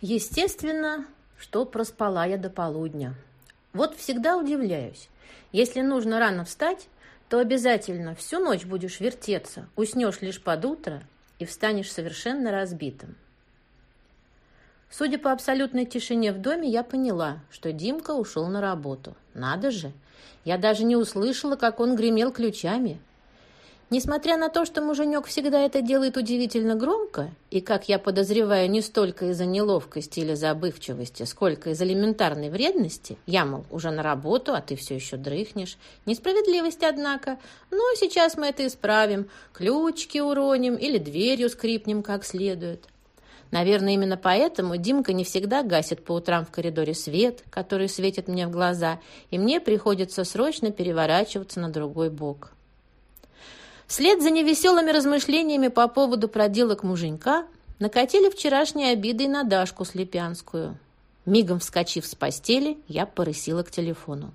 Естественно, что проспала я до полудня. Вот всегда удивляюсь. Если нужно рано встать, то обязательно всю ночь будешь вертеться, уснешь лишь под утро и встанешь совершенно разбитым. Судя по абсолютной тишине в доме, я поняла, что Димка ушел на работу. Надо же! Я даже не услышала, как он гремел ключами. Несмотря на то, что муженек всегда это делает удивительно громко, и, как я подозреваю, не столько из-за неловкости или забывчивости, сколько из элементарной вредности, я, мол, уже на работу, а ты все еще дрыхнешь. Несправедливость, однако. Но сейчас мы это исправим, ключики уроним или дверью скрипнем как следует. Наверное, именно поэтому Димка не всегда гасит по утрам в коридоре свет, который светит мне в глаза, и мне приходится срочно переворачиваться на другой бок. Вслед за невеселыми размышлениями по поводу проделок муженька накатили вчерашние обиды и на Дашку Слепянскую. Мигом вскочив с постели, я порысила к телефону.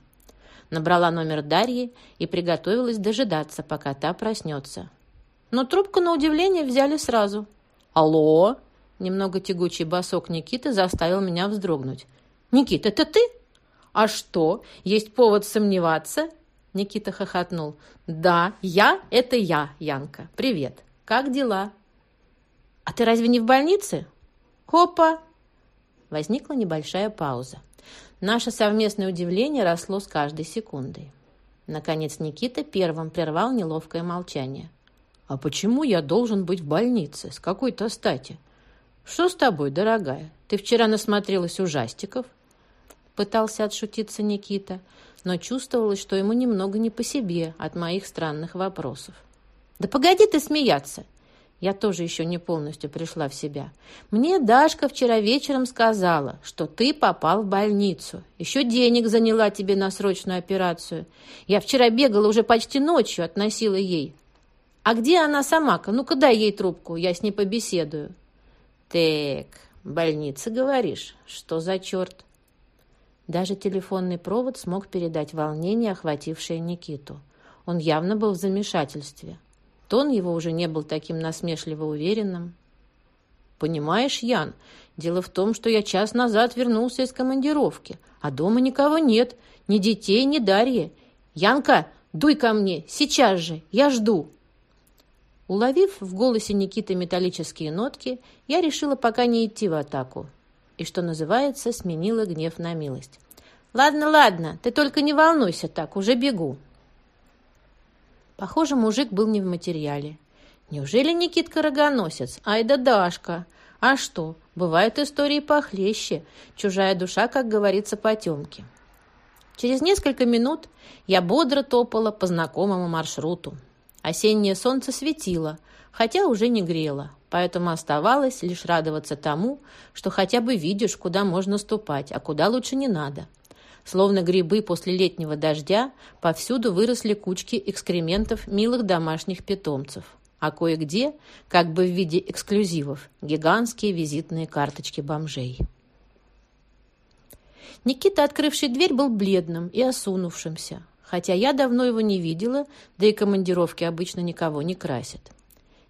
Набрала номер Дарьи и приготовилась дожидаться, пока та проснется. Но трубку, на удивление, взяли сразу. «Алло!» Немного тягучий босок Никиты заставил меня вздрогнуть. «Никит, это ты? А что, есть повод сомневаться?» Никита хохотнул. «Да, я — это я, Янка. Привет. Как дела?» «А ты разве не в больнице?» «Хопа!» Возникла небольшая пауза. Наше совместное удивление росло с каждой секундой. Наконец Никита первым прервал неловкое молчание. «А почему я должен быть в больнице? С какой-то стати?» «Что с тобой, дорогая? Ты вчера насмотрелась ужастиков?» Пытался отшутиться Никита, но чувствовалось, что ему немного не по себе от моих странных вопросов. «Да погоди ты смеяться!» Я тоже еще не полностью пришла в себя. «Мне Дашка вчера вечером сказала, что ты попал в больницу. Еще денег заняла тебе на срочную операцию. Я вчера бегала уже почти ночью, относила ей. А где она сама-ка? Ну-ка дай ей трубку, я с ней побеседую». «Так, больница, говоришь? Что за черт?» Даже телефонный провод смог передать волнение, охватившее Никиту. Он явно был в замешательстве. Тон его уже не был таким насмешливо уверенным. «Понимаешь, Ян, дело в том, что я час назад вернулся из командировки, а дома никого нет, ни детей, ни Дарьи. Янка, дуй ко мне, сейчас же, я жду!» Уловив в голосе Никиты металлические нотки, я решила пока не идти в атаку, и, что называется, сменила гнев на милость. «Ладно, ладно, ты только не волнуйся так, уже бегу». Похоже, мужик был не в материале. Неужели Никитка рогоносец? Ай да Дашка! А что, бывают истории похлеще. Чужая душа, как говорится, потемки. Через несколько минут я бодро топала по знакомому маршруту. Осеннее солнце светило, хотя уже не грело, поэтому оставалось лишь радоваться тому, что хотя бы видишь, куда можно ступать, а куда лучше не надо. Словно грибы после летнего дождя, повсюду выросли кучки экскрементов милых домашних питомцев, а кое-где, как бы в виде эксклюзивов, гигантские визитные карточки бомжей. Никита, открывший дверь, был бледным и осунувшимся, хотя я давно его не видела, да и командировки обычно никого не красят.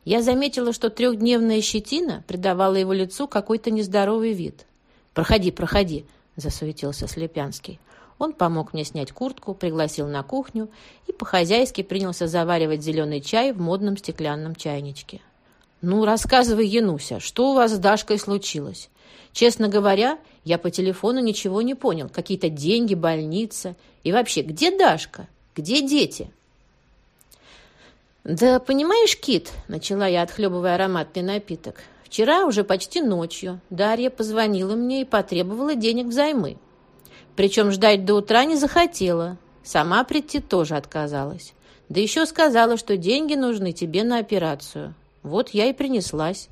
Я заметила, что трехдневная щетина придавала его лицу какой-то нездоровый вид. «Проходи, проходи», — засуетился Слепянский. Он помог мне снять куртку, пригласил на кухню и по-хозяйски принялся заваривать зеленый чай в модном стеклянном чайничке. «Ну, рассказывай, Януся, что у вас с Дашкой случилось? Честно говоря, я по телефону ничего не понял. Какие-то деньги, больница. И вообще, где Дашка? Где дети?» «Да понимаешь, Кит», — начала я, отхлебывая ароматный напиток, «вчера уже почти ночью Дарья позвонила мне и потребовала денег взаймы. Причем ждать до утра не захотела. Сама прийти тоже отказалась. Да еще сказала, что деньги нужны тебе на операцию. Вот я и принеслась».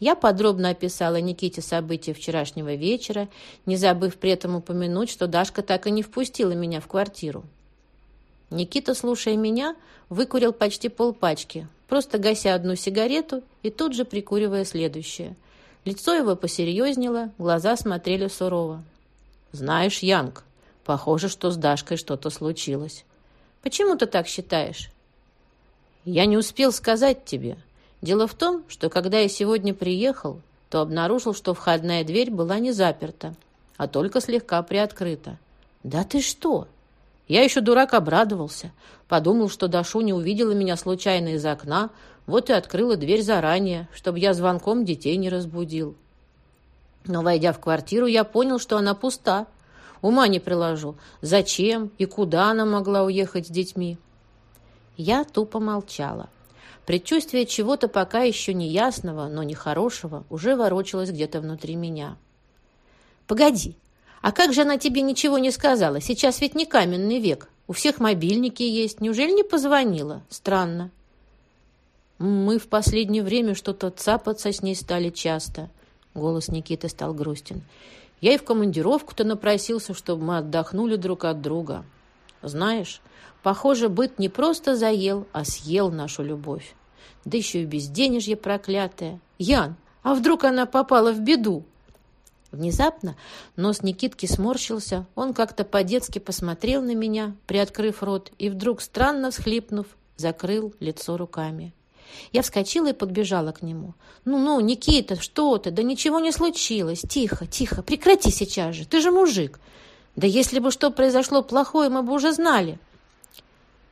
Я подробно описала Никите события вчерашнего вечера, не забыв при этом упомянуть, что Дашка так и не впустила меня в квартиру. Никита, слушая меня, выкурил почти полпачки, просто гася одну сигарету и тут же прикуривая следующее. Лицо его посерьезнело, глаза смотрели сурово. «Знаешь, Янг, похоже, что с Дашкой что-то случилось. Почему ты так считаешь?» «Я не успел сказать тебе. Дело в том, что когда я сегодня приехал, то обнаружил, что входная дверь была не заперта, а только слегка приоткрыта. «Да ты что!» Я еще дурак обрадовался. Подумал, что Дашу не увидела меня случайно из окна, вот и открыла дверь заранее, чтобы я звонком детей не разбудил. Но, войдя в квартиру, я понял, что она пуста. Ума не приложу. Зачем и куда она могла уехать с детьми? Я тупо молчала. Предчувствие чего-то пока еще не ясного, но нехорошего уже ворочалось где-то внутри меня. «Погоди, а как же она тебе ничего не сказала? Сейчас ведь не каменный век. У всех мобильники есть. Неужели не позвонила? Странно». «Мы в последнее время что-то цапаться с ней стали часто». Голос Никиты стал грустен. «Я и в командировку-то напросился, чтобы мы отдохнули друг от друга. Знаешь, похоже, быт не просто заел, а съел нашу любовь. Да еще и безденежье проклятое. Ян, а вдруг она попала в беду?» Внезапно нос Никитки сморщился, он как-то по-детски посмотрел на меня, приоткрыв рот, и вдруг, странно всхлипнув, закрыл лицо руками. Я вскочила и подбежала к нему. «Ну-ну, Никита, что ты? Да ничего не случилось. Тихо, тихо, прекрати сейчас же. Ты же мужик. Да если бы что произошло плохое, мы бы уже знали».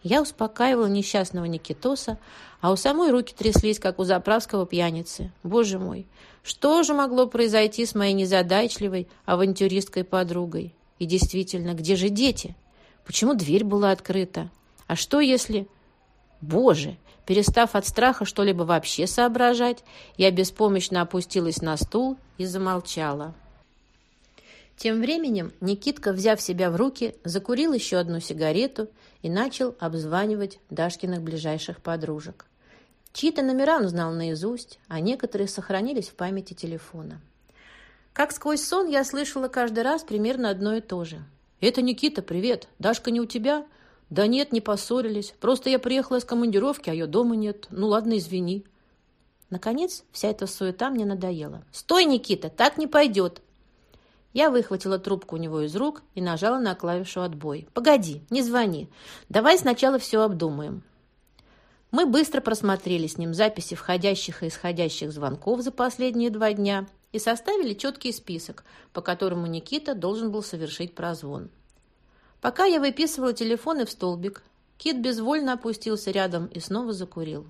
Я успокаивала несчастного Никитоса, а у самой руки тряслись, как у заправского пьяницы. Боже мой, что же могло произойти с моей незадачливой авантюристкой подругой? И действительно, где же дети? Почему дверь была открыта? А что если... Боже! Перестав от страха что-либо вообще соображать, я беспомощно опустилась на стул и замолчала. Тем временем Никитка, взяв себя в руки, закурил еще одну сигарету и начал обзванивать Дашкиных ближайших подружек. Чьи-то номера он знал наизусть, а некоторые сохранились в памяти телефона. Как сквозь сон я слышала каждый раз примерно одно и то же. «Это Никита, привет. Дашка не у тебя?» «Да нет, не поссорились. Просто я приехала из командировки, а ее дома нет. Ну ладно, извини». Наконец, вся эта суета мне надоела. «Стой, Никита, так не пойдет!» Я выхватила трубку у него из рук и нажала на клавишу «Отбой». «Погоди, не звони. Давай сначала все обдумаем». Мы быстро просмотрели с ним записи входящих и исходящих звонков за последние два дня и составили четкий список, по которому Никита должен был совершить прозвон. Пока я выписывала телефоны в столбик, Кит безвольно опустился рядом и снова закурил.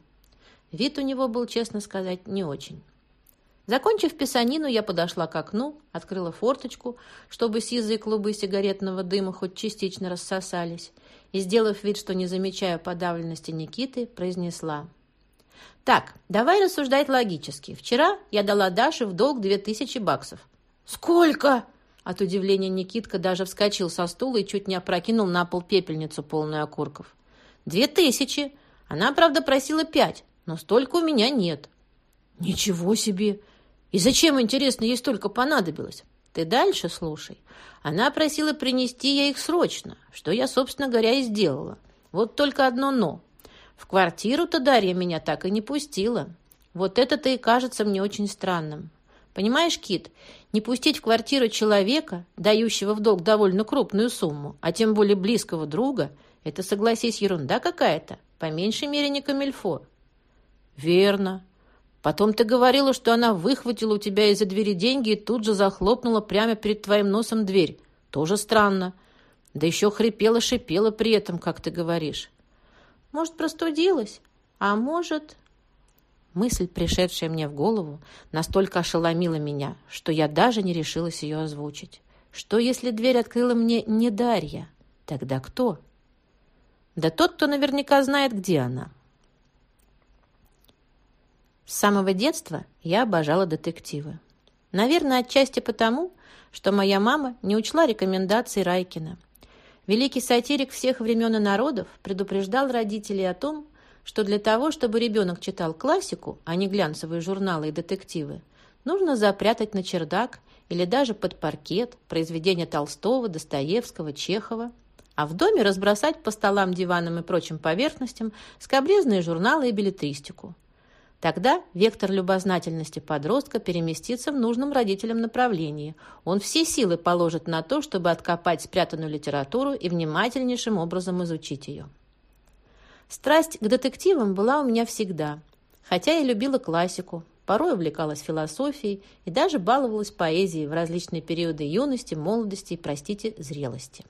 Вид у него был, честно сказать, не очень. Закончив писанину, я подошла к окну, открыла форточку, чтобы сизые клубы сигаретного дыма хоть частично рассосались, и, сделав вид, что не замечаю подавленности Никиты, произнесла. «Так, давай рассуждать логически. Вчера я дала Даше в долг две тысячи баксов». «Сколько?» От удивления Никитка даже вскочил со стула и чуть не опрокинул на пол пепельницу, полную окурков. «Две тысячи. Она, правда, просила пять, но столько у меня нет». «Ничего себе! И зачем, интересно, ей столько понадобилось? Ты дальше слушай. Она просила принести ей их срочно, что я, собственно говоря, и сделала. Вот только одно «но». В квартиру-то Дарья меня так и не пустила. Вот это-то и кажется мне очень странным. Понимаешь, Кит, не пустить в квартиру человека, дающего в долг довольно крупную сумму, а тем более близкого друга, это, согласись, ерунда какая-то. По меньшей мере, не камильфо. Верно. Потом ты говорила, что она выхватила у тебя из-за двери деньги и тут же захлопнула прямо перед твоим носом дверь. Тоже странно. Да еще хрипела-шипела при этом, как ты говоришь. Может, простудилась? А может... Мысль, пришедшая мне в голову, настолько ошеломила меня, что я даже не решилась ее озвучить. Что, если дверь открыла мне не Дарья? Тогда кто? Да тот, кто наверняка знает, где она. С самого детства я обожала детективы. Наверное, отчасти потому, что моя мама не учла рекомендаций Райкина. Великий сатирик всех времен и народов предупреждал родителей о том, что для того, чтобы ребенок читал классику, а не глянцевые журналы и детективы, нужно запрятать на чердак или даже под паркет произведения Толстого, Достоевского, Чехова, а в доме разбросать по столам, диванам и прочим поверхностям скобрезные журналы и билетристику – Тогда вектор любознательности подростка переместится в нужном родителям направлении. Он все силы положит на то, чтобы откопать спрятанную литературу и внимательнейшим образом изучить ее. Страсть к детективам была у меня всегда, хотя я любила классику, порой увлекалась философией и даже баловалась поэзией в различные периоды юности, молодости и, простите, зрелости.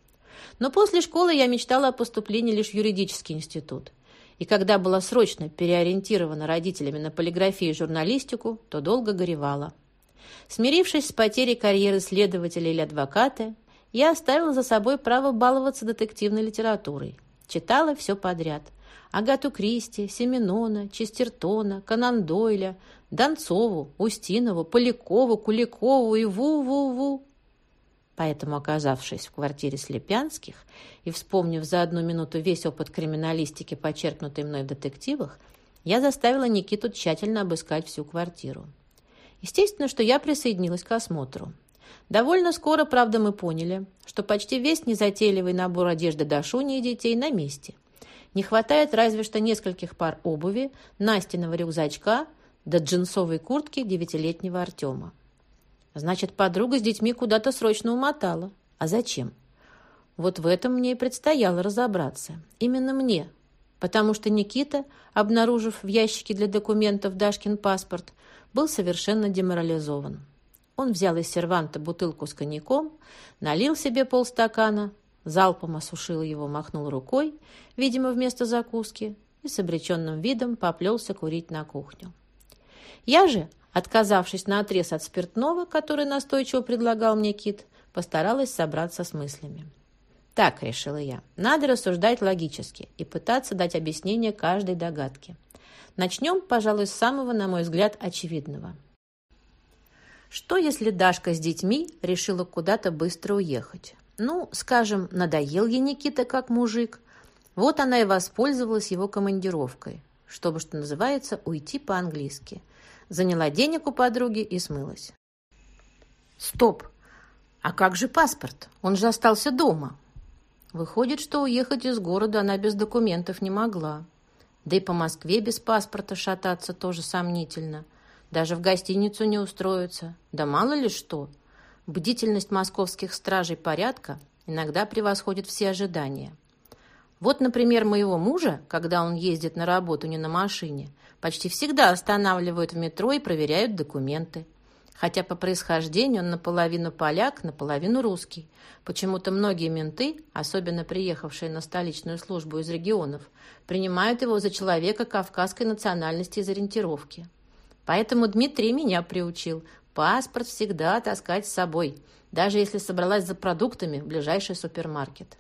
Но после школы я мечтала о поступлении лишь в юридический институт. И когда была срочно переориентирована родителями на полиграфию и журналистику, то долго горевала. Смирившись с потерей карьеры следователя или адвоката, я оставила за собой право баловаться детективной литературой. Читала все подряд. Агату Кристи, Семенона, Честертона, Конан Дойля, Донцову, Устинову, Полякову, Куликову и Ву-Ву-Ву. Поэтому, оказавшись в квартире Слепянских и вспомнив за одну минуту весь опыт криминалистики, почерпнутый мной в детективах, я заставила Никиту тщательно обыскать всю квартиру. Естественно, что я присоединилась к осмотру. Довольно скоро, правда, мы поняли, что почти весь незатейливый набор одежды Дашуни и детей на месте. Не хватает разве что нескольких пар обуви, Настиного рюкзачка до джинсовой куртки девятилетнего Артема. Значит, подруга с детьми куда-то срочно умотала. А зачем? Вот в этом мне и предстояло разобраться. Именно мне. Потому что Никита, обнаружив в ящике для документов Дашкин паспорт, был совершенно деморализован. Он взял из серванта бутылку с коньяком, налил себе полстакана, залпом осушил его, махнул рукой, видимо, вместо закуски, и с обреченным видом поплелся курить на кухню. Я же, отказавшись на отрез от спиртного, который настойчиво предлагал мне Кит, постаралась собраться с мыслями. Так, решила я, надо рассуждать логически и пытаться дать объяснение каждой догадке. Начнем, пожалуй, с самого, на мой взгляд, очевидного. Что, если Дашка с детьми решила куда-то быстро уехать? Ну, скажем, надоел ей Никита как мужик. Вот она и воспользовалась его командировкой, чтобы, что называется, уйти по-английски. Заняла денег у подруги и смылась. Стоп! А как же паспорт? Он же остался дома. Выходит, что уехать из города она без документов не могла. Да и по Москве без паспорта шататься тоже сомнительно. Даже в гостиницу не устроиться. Да мало ли что. Бдительность московских стражей порядка иногда превосходит все ожидания. Вот, например, моего мужа, когда он ездит на работу не на машине, почти всегда останавливают в метро и проверяют документы хотя по происхождению он наполовину поляк, наполовину русский. Почему-то многие менты, особенно приехавшие на столичную службу из регионов, принимают его за человека кавказской национальности из ориентировки. Поэтому Дмитрий меня приучил паспорт всегда таскать с собой, даже если собралась за продуктами в ближайший супермаркет.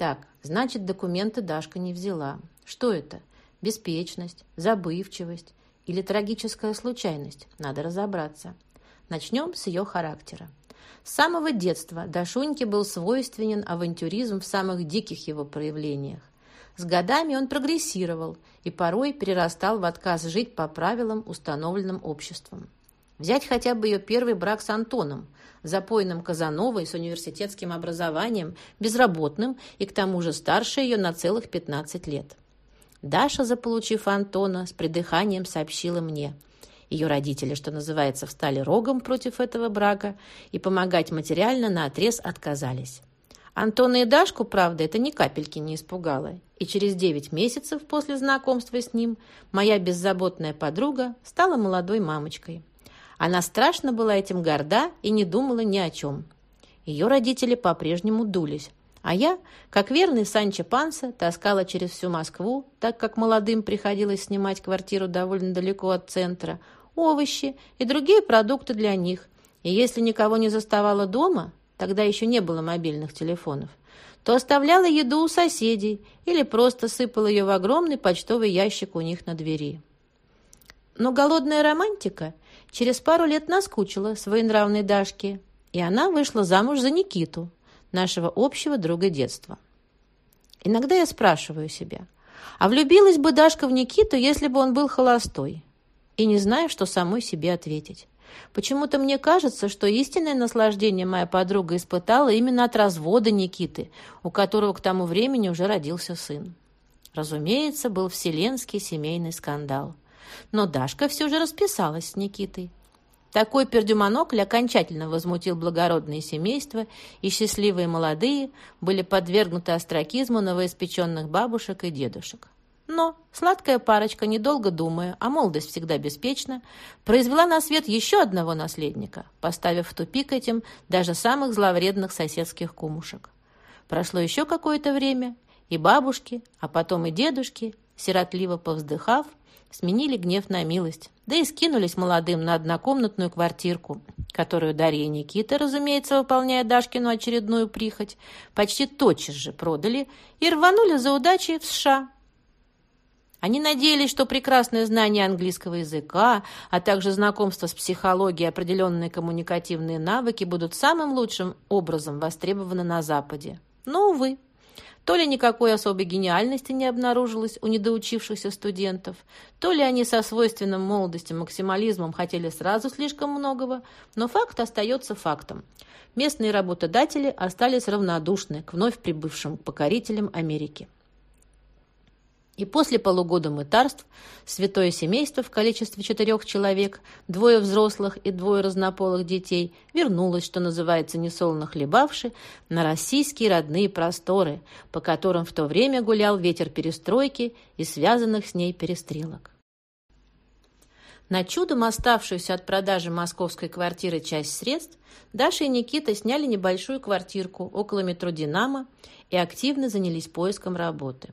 Так, значит, документы Дашка не взяла. Что это? Беспечность, забывчивость или трагическая случайность? Надо разобраться. Начнем с ее характера. С самого детства Дашуньке был свойственен авантюризм в самых диких его проявлениях. С годами он прогрессировал и порой перерастал в отказ жить по правилам, установленным обществом. Взять хотя бы ее первый брак с Антоном, запойным Казановой с университетским образованием, безработным и к тому же старше ее на целых 15 лет. Даша, заполучив Антона, с придыханием сообщила мне – ее родители, что называется, встали рогом против этого брака и помогать материально на отрез отказались. Антона и Дашку, правда, это ни капельки не испугало. И через девять месяцев после знакомства с ним моя беззаботная подруга стала молодой мамочкой. Она страшно была этим горда и не думала ни о чем. Ее родители по-прежнему дулись. А я, как верный Санчо Панса, таскала через всю Москву, так как молодым приходилось снимать квартиру довольно далеко от центра, овощи и другие продукты для них. И если никого не заставала дома, тогда еще не было мобильных телефонов, то оставляла еду у соседей или просто сыпала ее в огромный почтовый ящик у них на двери. Но голодная романтика через пару лет наскучила своенравной Дашке, и она вышла замуж за Никиту, нашего общего друга детства. Иногда я спрашиваю себя, а влюбилась бы Дашка в Никиту, если бы он был холостой? и не знаю, что самой себе ответить. Почему-то мне кажется, что истинное наслаждение моя подруга испытала именно от развода Никиты, у которого к тому времени уже родился сын. Разумеется, был вселенский семейный скандал. Но Дашка все же расписалась с Никитой. Такой пердюмонокль окончательно возмутил благородные семейства, и счастливые молодые были подвергнуты остракизму новоиспеченных бабушек и дедушек. Но сладкая парочка, недолго думая, а молодость всегда беспечна, произвела на свет еще одного наследника, поставив в тупик этим даже самых зловредных соседских кумушек. Прошло еще какое-то время, и бабушки, а потом и дедушки, сиротливо повздыхав, сменили гнев на милость, да и скинулись молодым на однокомнатную квартирку, которую Дарья и Никита, разумеется, выполняя Дашкину очередную прихоть, почти тотчас же продали и рванули за удачей в США. Они надеялись, что прекрасное знание английского языка, а также знакомство с психологией и определенные коммуникативные навыки будут самым лучшим образом востребованы на Западе. Но, увы, то ли никакой особой гениальности не обнаружилось у недоучившихся студентов, то ли они со свойственным молодости максимализмом хотели сразу слишком многого, но факт остается фактом. Местные работодатели остались равнодушны к вновь прибывшим покорителям Америки. И после полугода мытарств святое семейство в количестве четырех человек, двое взрослых и двое разнополых детей, вернулось, что называется, несолоно хлебавши, на российские родные просторы, по которым в то время гулял ветер перестройки и связанных с ней перестрелок. На чудом оставшуюся от продажи московской квартиры часть средств Даша и Никита сняли небольшую квартирку около метро «Динамо» и активно занялись поиском работы.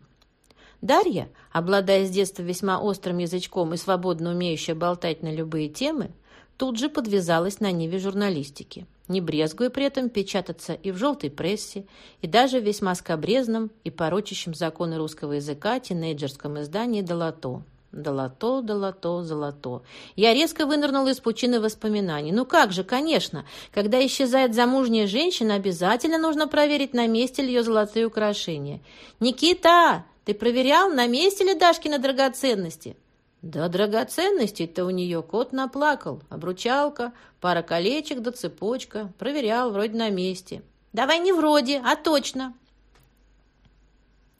Дарья, обладая с детства весьма острым язычком и свободно умеющая болтать на любые темы, тут же подвязалась на ниве журналистики, не брезгуя при этом печататься и в желтой прессе, и даже в весьма скобрезном и порочащем законы русского языка тинейджерском издании «Долото». Долото, долото, золото. Я резко вынырнула из пучины воспоминаний. Ну как же, конечно, когда исчезает замужняя женщина, обязательно нужно проверить, на месте ли ее золотые украшения. «Никита, ты проверял, на месте ли Дашкины драгоценности?» «Да драгоценностей-то у нее кот наплакал. Обручалка, пара колечек да цепочка. Проверял, вроде на месте». «Давай не вроде, а точно».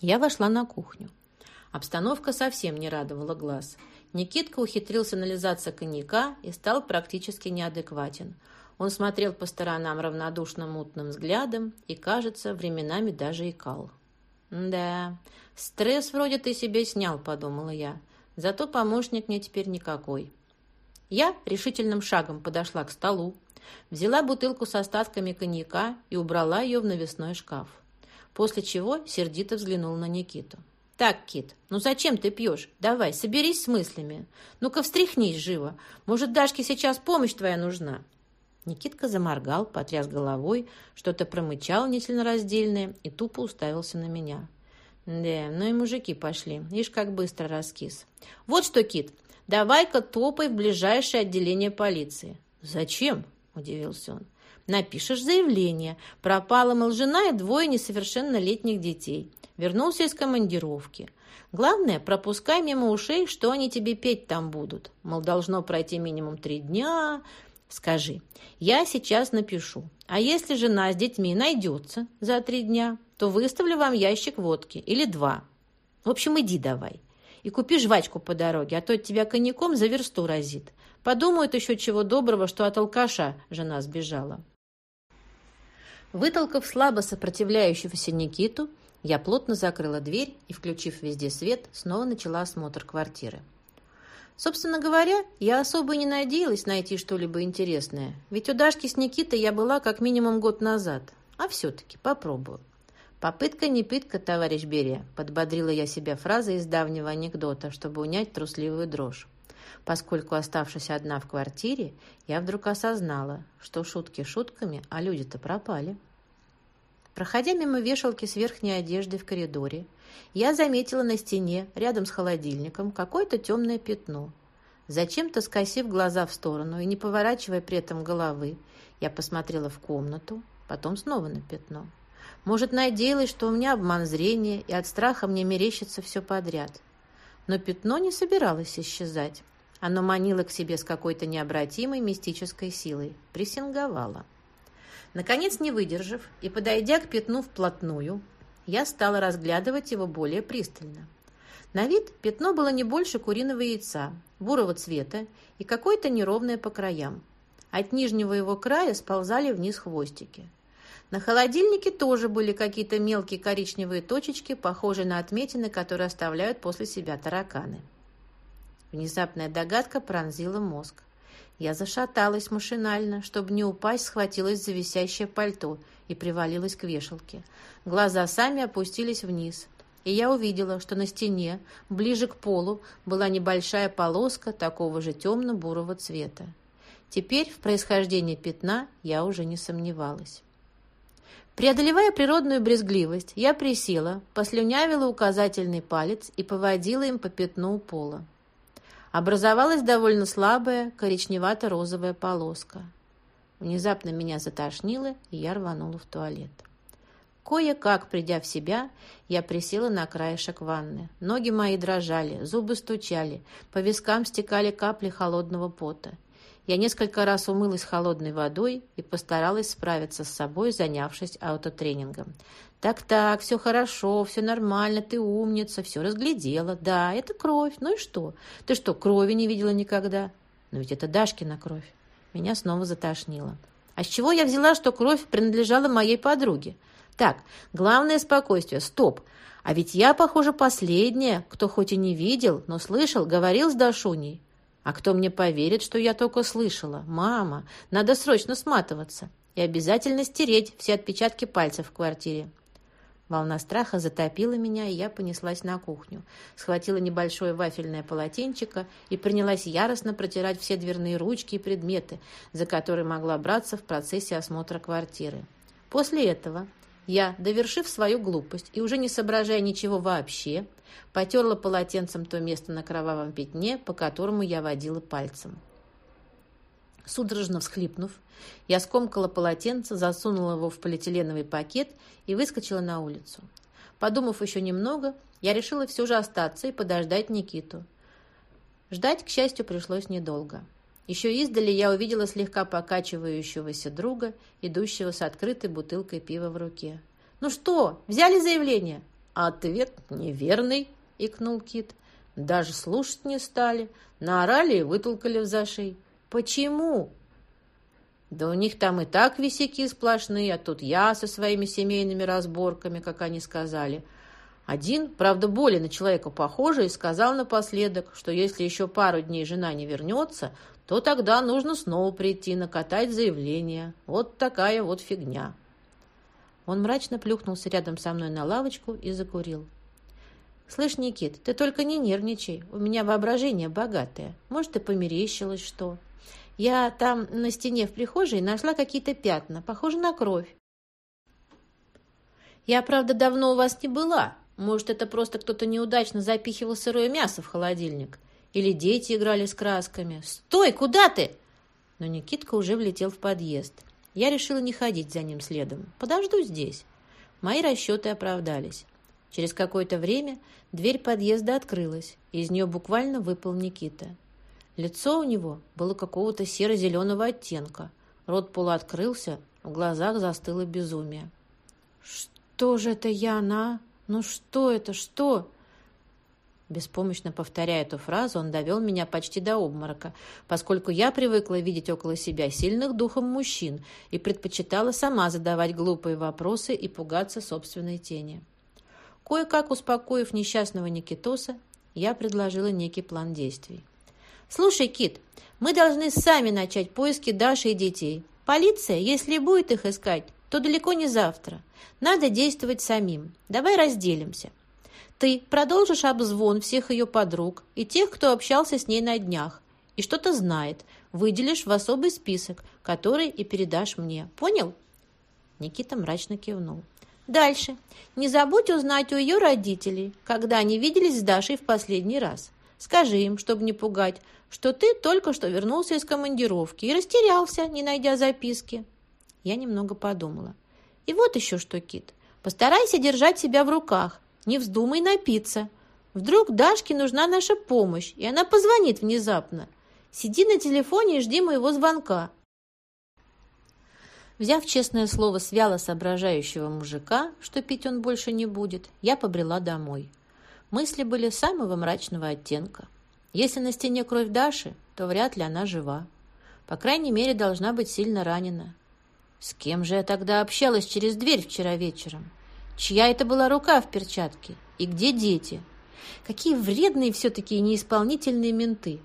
Я вошла на кухню. Обстановка совсем не радовала глаз. Никитка ухитрился нализаться коньяка и стал практически неадекватен. Он смотрел по сторонам равнодушно мутным взглядом и, кажется, временами даже икал. «Да, стресс вроде ты себе снял», — подумала я. «Зато помощник мне теперь никакой». Я решительным шагом подошла к столу, взяла бутылку с остатками коньяка и убрала ее в навесной шкаф. После чего сердито взглянула на Никиту. «Так, Кит, ну зачем ты пьешь? Давай, соберись с мыслями. Ну-ка встряхнись живо. Может, Дашке сейчас помощь твоя нужна?» Никитка заморгал, потряс головой, что-то промычал нечленораздельное и тупо уставился на меня. Да, ну и мужики пошли. Ишь, как быстро раскис. Вот что, Кит, давай-ка топай в ближайшее отделение полиции. Зачем? Удивился он. Напишешь заявление. Пропала, мол, жена и двое несовершеннолетних детей. Вернулся из командировки. Главное, пропускай мимо ушей, что они тебе петь там будут. Мол, должно пройти минимум три дня, Скажи, я сейчас напишу, а если жена с детьми найдется за три дня, то выставлю вам ящик водки или два. В общем, иди давай. И купи жвачку по дороге, а то тебя коньяком за версту разит. Подумают еще чего доброго, что от алкаша жена сбежала. Вытолкав слабо сопротивляющегося Никиту, я плотно закрыла дверь и, включив везде свет, снова начала осмотр квартиры. Собственно говоря, я особо и не надеялась найти что-либо интересное, ведь у Дашки с Никитой я была как минимум год назад. А все-таки попробую. «Попытка не пытка, товарищ Берия», — подбодрила я себя фразой из давнего анекдота, чтобы унять трусливую дрожь. Поскольку, оставшись одна в квартире, я вдруг осознала, что шутки шутками, а люди-то пропали. Проходя мимо вешалки с верхней одеждой в коридоре, я заметила на стене, рядом с холодильником, какое-то темное пятно. Зачем-то скосив глаза в сторону и не поворачивая при этом головы, я посмотрела в комнату, потом снова на пятно. Может, надеялась, что у меня обман зрения, и от страха мне мерещится все подряд. Но пятно не собиралось исчезать. Оно манило к себе с какой-то необратимой мистической силой, прессинговало. Наконец, не выдержав и подойдя к пятну вплотную, я стала разглядывать его более пристально. На вид пятно было не больше куриного яйца, бурого цвета и какое-то неровное по краям. От нижнего его края сползали вниз хвостики. На холодильнике тоже были какие-то мелкие коричневые точечки, похожие на отметины, которые оставляют после себя тараканы. Внезапная догадка пронзила мозг. Я зашаталась машинально, чтобы не упасть, схватилась за висящее пальто и привалилась к вешалке. Глаза сами опустились вниз, и я увидела, что на стене, ближе к полу, была небольшая полоска такого же темно-бурого цвета. Теперь в происхождении пятна я уже не сомневалась. Преодолевая природную брезгливость, я присела, послюнявила указательный палец и поводила им по пятну пола. Образовалась довольно слабая коричневато-розовая полоска. Внезапно меня затошнило, и я рванула в туалет. Кое-как, придя в себя, я присела на краешек ванны. Ноги мои дрожали, зубы стучали, по вискам стекали капли холодного пота. Я несколько раз умылась холодной водой и постаралась справиться с собой, занявшись аутотренингом. «Так-так, все хорошо, все нормально, ты умница, все разглядела. Да, это кровь. Ну и что? Ты что, крови не видела никогда? Но ведь это Дашкина кровь». Меня снова затошнило. «А с чего я взяла, что кровь принадлежала моей подруге? Так, главное спокойствие. Стоп. А ведь я, похоже, последняя, кто хоть и не видел, но слышал, говорил с Дашуней. А кто мне поверит, что я только слышала? Мама, надо срочно сматываться. И обязательно стереть все отпечатки пальцев в квартире. Волна страха затопила меня, и я понеслась на кухню. Схватила небольшое вафельное полотенчико и принялась яростно протирать все дверные ручки и предметы, за которые могла браться в процессе осмотра квартиры. После этого я, довершив свою глупость и уже не соображая ничего вообще, потерла полотенцем то место на кровавом пятне, по которому я водила пальцем. Судорожно всхлипнув, я скомкала полотенце, засунула его в полиэтиленовый пакет и выскочила на улицу. Подумав еще немного, я решила все же остаться и подождать Никиту. Ждать, к счастью, пришлось недолго. Еще издали я увидела слегка покачивающегося друга, идущего с открытой бутылкой пива в руке. «Ну что, взяли заявление?» «Ответ неверный», — икнул Кит. «Даже слушать не стали. Наорали и вытолкали в зашей». «Почему?» «Да у них там и так висяки сплошные, а тут я со своими семейными разборками, как они сказали». Один, правда, более на человека похожий, сказал напоследок, что если еще пару дней жена не вернется, то тогда нужно снова прийти накатать заявление. Вот такая вот фигня. Он мрачно плюхнулся рядом со мной на лавочку и закурил. «Слышь, Никит, ты только не нервничай. У меня воображение богатое. Может, и померещилось что. Я там на стене в прихожей нашла какие-то пятна, похожие на кровь. Я, правда, давно у вас не была. Может, это просто кто-то неудачно запихивал сырое мясо в холодильник. Или дети играли с красками. «Стой! Куда ты?» Но Никитка уже влетел в подъезд. Я решила не ходить за ним следом. Подожду здесь. Мои расчеты оправдались. Через какое-то время дверь подъезда открылась, и из нее буквально выпал Никита. Лицо у него было какого-то серо-зеленого оттенка. Рот полуоткрылся, в глазах застыло безумие. «Что же это я, на? Ну что это, что?» Беспомощно повторяя эту фразу, он довел меня почти до обморока, поскольку я привыкла видеть около себя сильных духом мужчин и предпочитала сама задавать глупые вопросы и пугаться собственной тени. Кое-как успокоив несчастного Никитоса, я предложила некий план действий. «Слушай, Кит, мы должны сами начать поиски Даши и детей. Полиция, если будет их искать, то далеко не завтра. Надо действовать самим. Давай разделимся. Ты продолжишь обзвон всех ее подруг и тех, кто общался с ней на днях, и что-то знает, выделишь в особый список, который и передашь мне. Понял?» Никита мрачно кивнул. «Дальше. Не забудь узнать у ее родителей, когда они виделись с Дашей в последний раз. Скажи им, чтобы не пугать, что ты только что вернулся из командировки и растерялся, не найдя записки». Я немного подумала. «И вот еще что, Кит. Постарайся держать себя в руках не вздумай напиться. Вдруг Дашке нужна наша помощь, и она позвонит внезапно. Сиди на телефоне и жди моего звонка. Взяв честное слово с вяло соображающего мужика, что пить он больше не будет, я побрела домой. Мысли были самого мрачного оттенка. Если на стене кровь Даши, то вряд ли она жива. По крайней мере, должна быть сильно ранена. С кем же я тогда общалась через дверь вчера вечером? Чья это была рука в перчатке? И где дети? Какие вредные все-таки неисполнительные менты.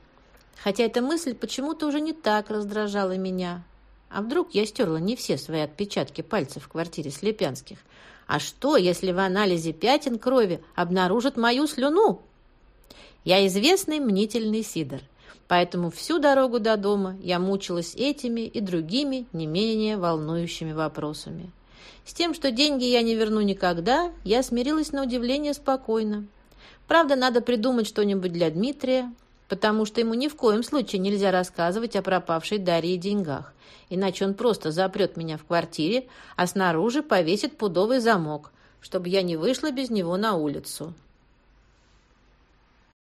Хотя эта мысль почему-то уже не так раздражала меня. А вдруг я стерла не все свои отпечатки пальцев в квартире Слепянских? А что, если в анализе пятен крови обнаружат мою слюну? Я известный мнительный сидор, поэтому всю дорогу до дома я мучилась этими и другими не менее волнующими вопросами. С тем, что деньги я не верну никогда, я смирилась на удивление спокойно. Правда, надо придумать что-нибудь для Дмитрия, потому что ему ни в коем случае нельзя рассказывать о пропавшей Дарье деньгах, иначе он просто запрет меня в квартире, а снаружи повесит пудовый замок, чтобы я не вышла без него на улицу.